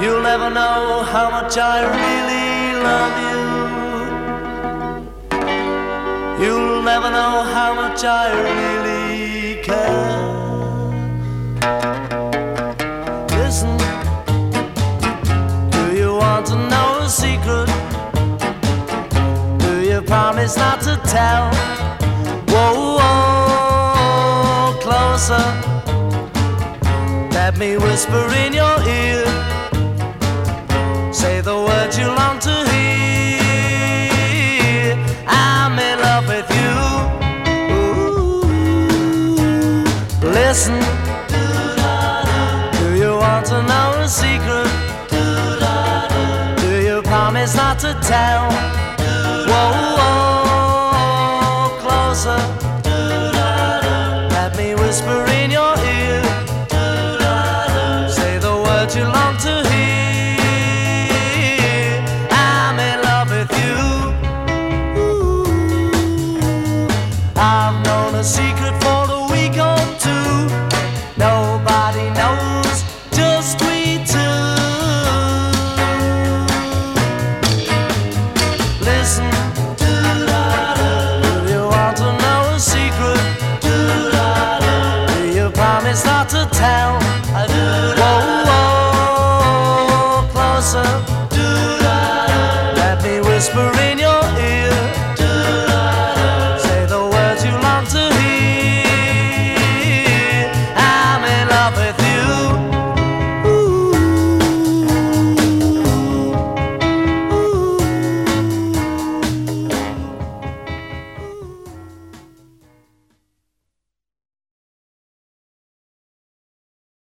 You'll never know how much I really love you. You'll never know how much I really care. Listen, do you want to know a secret? Do you promise not to tell? Whoa, whoa, closer. Let me whisper in your ear. Say the words you long to hear. I'm in love with you. Ooh. Listen. Do you want to know a secret? Do you promise not to tell? Whoa, whoa, closer. Let me whisper in your ear. Say the words you long to the secret for the week or two. Nobody knows, just we two. Listen. Do you want to know a secret? Do you promise not to tell?